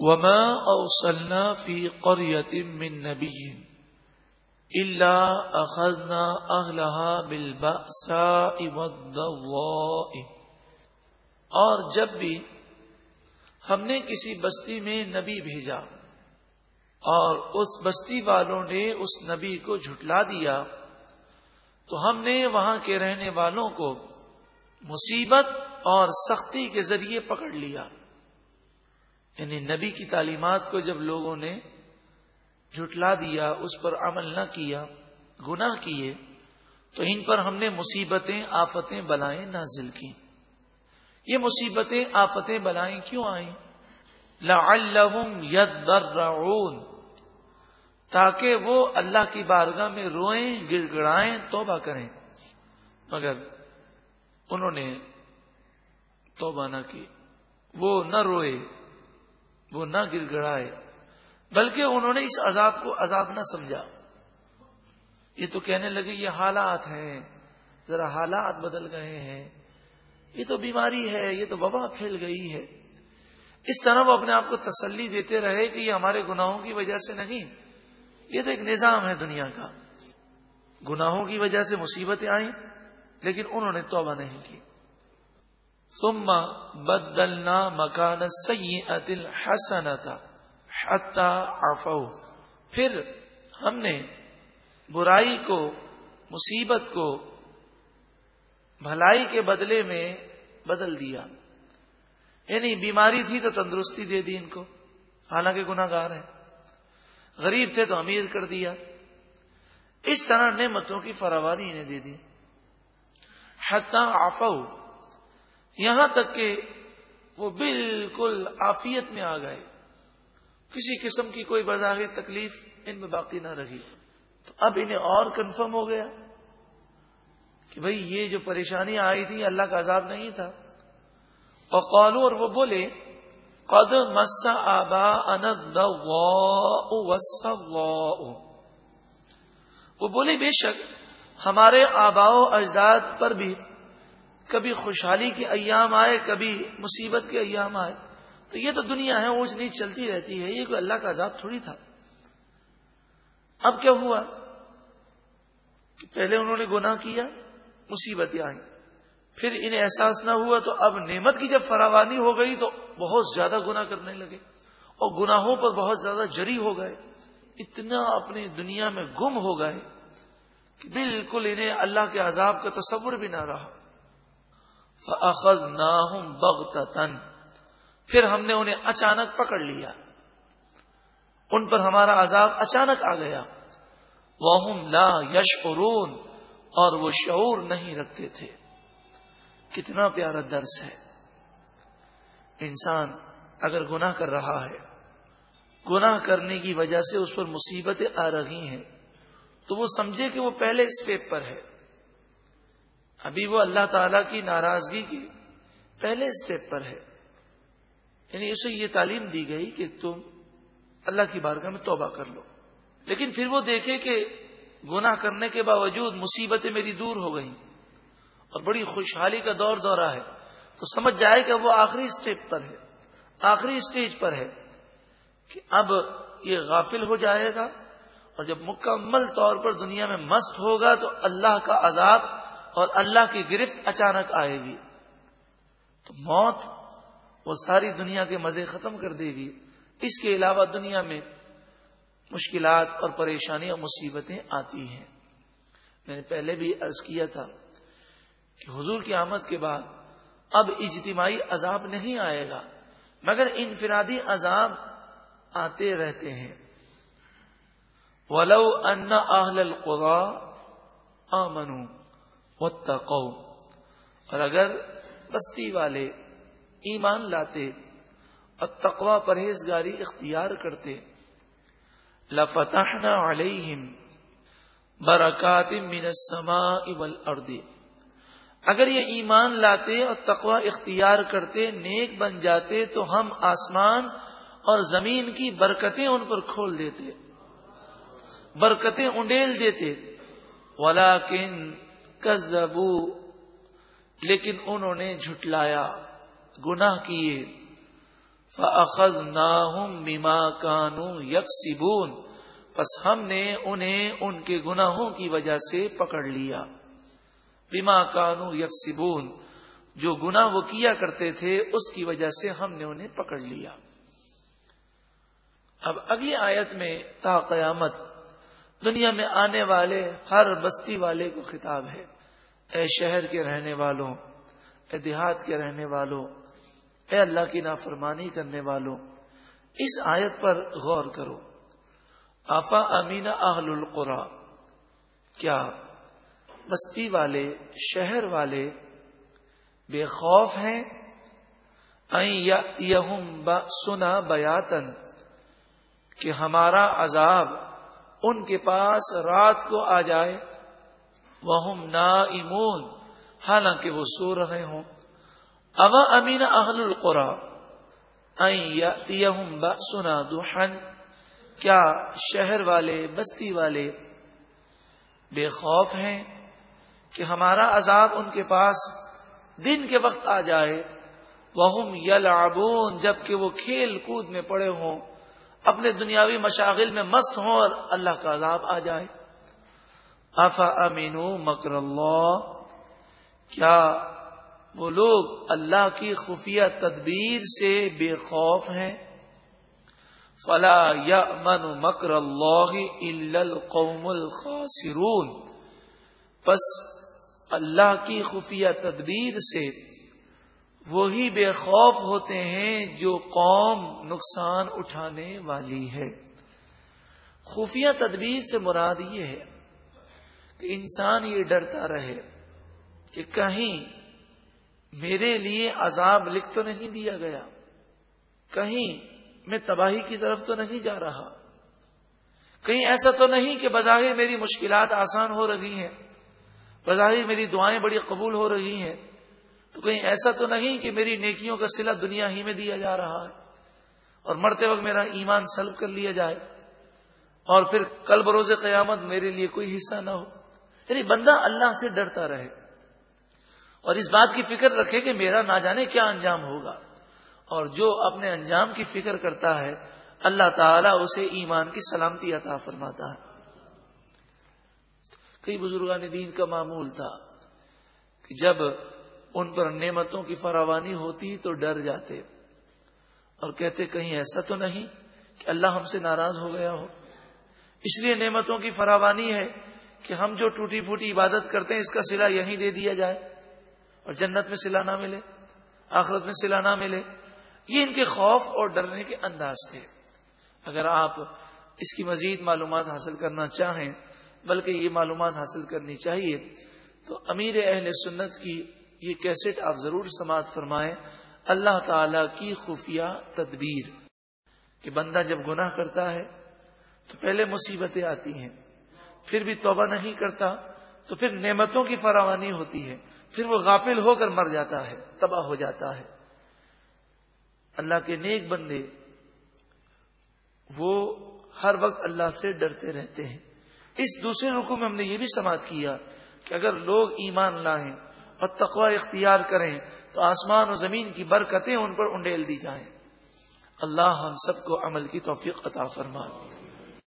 وما اوصلنا في قرية من نبي إلا أخذنا أهلها بالبأساء والضواء اور جب بھی ہم نے کسی بستی میں نبی بھیجا اور اس بستی والوں نے اس نبی کو جھٹلا دیا، تو ہم نے وہاں کے رہنے والوں کو مصیبت اور سختی کے ذریعے پکڑ لیا۔ یعنی نبی کی تعلیمات کو جب لوگوں نے جھٹلا دیا، اس پر عمل نہ کیا، گناہ کیے، تو ان پر ہم نے مصیبتیں، آفتیں بلائیں نازل کی یہ مصیبتیں، آفتیں بلائیں کیوں آئیں؟ لعلہم یدرعون تاکہ وہ اللہ کی بارگاہ میں روئیں گڑ گڑائیں توبہ کریں۔ مگر انہوں نے توبہ نہ کی، وہ نہ روئے۔ وہ نہ گڑ گڑائے بلکہ انہوں نے اس عذاب کو عذاب نہ سمجھا۔ یہ تو کہنے لگے یہ حالات ہیں، ذرا حالات بدل گئے ہیں۔ یہ تو بیماری ہے، یہ تو وبا پھیل گئی ہے۔ اس طرح وہ اپنے آپ کو تسلی دیتے رہے کہ یہ ہمارے گناہوں کی وجہ سے نہیں، یہ تو ایک نظام ہے دنیا کا۔ گناہوں کی وجہ سے مصیبتیں آئیں، لیکن انہوں نے توبہ نہیں کی۔ ثم بدلنا مکان سید الحسن تھا پھر ہم نے برائی کو، مصیبت کو، بھلائی کے بدلے میں بدل دیا۔ یعنی بیماری تھی تو تندرستی دے دی ان کو۔ حالانکہ گناگار ہے غریب تھے تو امیر کر دیا۔ اس طرح نعمتوں کی فراوانی انہیں دے دی۔ حتا آفو یہاں تک کہ وہ بالکل آفیت میں آ گئے۔ کسی قسم کی کوئی بظاہر تکلیف ان میں باقی نہ رہی۔ تو اب انہیں اور کنفرم ہو گیا کہ بھئی یہ جو پریشانی آئی تھی، اللہ کا عذاب نہیں تھا۔ اور قالو اور وہ بولے، قد مسا آبا اند وہ بولے، بے شک ہمارے آبا و اجداد پر بھی کبھی خوشحالی کے ایام آئے، کبھی مصیبت کے ایام آئے۔ تو یہ تو دنیا ہے، اونچ نیچ چلتی رہتی ہے۔ یہ کوئی اللہ کا عذاب تھوڑی تھا۔ اب کیا ہوا؟ کہ پہلے انہوں نے گناہ کیا، مصیبتیں آئیں۔ پھر انہیں احساس نہ ہوا، تو اب نعمت کی جب فراوانی ہو گئی، تو بہت زیادہ گنا کرنے لگے۔ اور گناہوں پر بہت زیادہ جری ہو گئے۔ اتنا اپنی دنیا میں گم ہو گئے کہ بالکل انہیں اللہ کے عذاب کا تصور بھی نہ رہا۔ فخذ نہ پھر ہم نے انہیں اچانک پکڑ لیا۔ ان پر ہمارا عذاب اچانک آ گیا۔ وہ لا یش اور وہ شعور نہیں رکھتے تھے۔ کتنا پیارا درس ہے۔ انسان اگر گناہ کر رہا ہے، گناہ کرنے کی وجہ سے اس پر مصیبتیں آ رہی ہیں، تو وہ سمجھے کہ وہ پہلے اسٹیپ پر ہے۔ ابھی وہ اللہ تعالی کی ناراضگی کی پہلے اسٹیپ پر ہے۔ یعنی اسے یہ تعلیم دی گئی کہ تم اللہ کی بارگاہ میں توبہ کر لو۔ لیکن پھر وہ دیکھے کہ گناہ کرنے کے باوجود مصیبتیں میری دور ہو گئیں اور بڑی خوشحالی کا دور دورہ ہے۔ تو سمجھ جائے کہ وہ آخری اسٹیپ پر ہے۔ آخری اسٹیج پر ہے کہ اب یہ غافل ہو جائے گا اور جب مکمل طور پر دنیا میں مست ہوگا تو اللہ کا عذاب اور اللہ کی گرفت اچانک آئے گی۔ تو موت وہ ساری دنیا کے مزے ختم کر دے گی۔ اس کے علاوہ دنیا میں مشکلات اور پریشانیاں مصیبتیں آتی ہیں۔ میں نے پہلے بھی عرض کیا تھا کہ حضور کی آمد کے بعد اب اجتماعی عذاب نہیں آئے گا، مگر انفرادی عذاب آتے رہتے ہیں۔ ولو ان اہل القرا آمنو واتقوا۔ اور اگر بستی والے ایمان لاتے اور تقوا پرہیزگاری اختیار کرتے، لفتحنا علیہم برکات من السماء والارض۔ اگر یہ ایمان لاتے اور تقوا اختیار کرتے، نیک بن جاتے، تو ہم آسمان اور زمین کی برکتیں ان پر کھول دیتے، برکتیں انڈیل دیتے۔ ولاکن کزبو لیکن انہوں نے جھٹلایا، گناہ کیے۔ فخذ نہ کانو یکسبون بس ہم نے انہیں ان کے گناہوں کی وجہ سے پکڑ لیا۔ بیما کانو یکسبون جو گنا وہ کیا کرتے تھے، اس کی وجہ سے ہم نے انہیں پکڑ لیا۔ اب اگلی آیت میں تا قیامت دنیا میں آنے والے، ہر بستی والے کو خطاب ہے۔ اے شہر کے رہنے والوں، اے دیہات کے رہنے والوں، اے اللہ کی نافرمانی کرنے والوں، اس آیت پر غور کرو۔ آفا امین اہل القرا، کیا بستی والے، شہر والے بے خوف ہیں؟ سنا بیاتن کہ ہمارا عذاب ان کے پاس رات کو آ جائے۔ وہ نا امون حالانکہ وہ سو رہے ہوں۔ اوا امین اہل القرا سنا دوہن کیا شہر والے، بستی والے بے خوف ہیں کہ ہمارا عذاب ان کے پاس دن کے وقت آ جائے؟ وہ یل جبکہ وہ کھیل کود میں پڑے ہوں۔ اپنے دنیاوی مشاغل میں مست ہوں اور اللہ کا عذاب آ جائے۔ افا امین مکر اللہ۔ کیا وہ لوگ اللہ کی خفیہ تدبیر سے بے خوف ہیں؟ فلا یا من مکر اللہ القوم الخاسرون۔ بس اللہ کی خفیہ تدبیر سے وہی بے خوف ہوتے ہیں جو قوم نقصان اٹھانے والی ہے۔ خفیہ تدبیر سے مراد یہ ہے کہ انسان یہ ڈرتا رہے کہ کہیں میرے لیے عذاب لکھ تو نہیں دیا گیا، کہیں میں تباہی کی طرف تو نہیں جا رہا، کہیں ایسا تو نہیں کہ بظاہر میری مشکلات آسان ہو رہی ہیں، بظاہر میری دعائیں بڑی قبول ہو رہی ہیں۔ تو کہیں ایسا تو نہیں کہ میری نیکیوں کا سلا دنیا ہی میں دیا جا رہا ہے اور مرتے وقت میرا ایمان سلب کر لیا جائے اور پھر کل بروز قیامت میرے لیے کوئی حصہ نہ ہو۔ یعنی بندہ اللہ سے ڈرتا رہے اور اس بات کی فکر رکھے کہ میرا نہ جانے کیا انجام ہوگا۔ اور جو اپنے انجام کی فکر کرتا ہے، اللہ تعالیٰ اسے ایمان کی سلامتی عطا فرماتا ہے۔ کئی بزرگان دین کا معمول تھا کہ جب ان پر نعمتوں کی فراوانی ہوتی تو ڈر جاتے اور کہتے کہیں ایسا تو نہیں کہ اللہ ہم سے ناراض ہو گیا ہو۔ اس لیے نعمتوں کی فراوانی ہے کہ ہم جو ٹوٹی پھوٹی عبادت کرتے ہیں، اس کا سلا یہیں دے دیا جائے اور جنت میں سلا نہ ملے، آخرت میں سلا نہ ملے۔ یہ ان کے خوف اور ڈرنے کے انداز تھے۔ اگر آپ اس کی مزید معلومات حاصل کرنا چاہیں، بلکہ یہ معلومات حاصل کرنی چاہیے، تو امیر اہل سنت کی یہ کیسٹ آپ ضرور سماعت فرمائیں۔ اللہ تعالی کی خفیہ تدبیر کہ بندہ جب گناہ کرتا ہے تو پہلے مصیبتیں آتی ہیں، پھر بھی توبہ نہیں کرتا، تو پھر نعمتوں کی فراوانی ہوتی ہے، پھر وہ غافل ہو کر مر جاتا ہے، تباہ ہو جاتا ہے۔ اللہ کے نیک بندے وہ ہر وقت اللہ سے ڈرتے رہتے ہیں۔ اس دوسرے رکو میں ہم نے یہ بھی سماعت کیا کہ اگر لوگ ایمان لائیں اور تقوی اختیار کریں تو آسمان و زمین کی برکتیں ان پر انڈیل دی جائیں۔ اللہ ہم سب کو عمل کی توفیق عطا فرما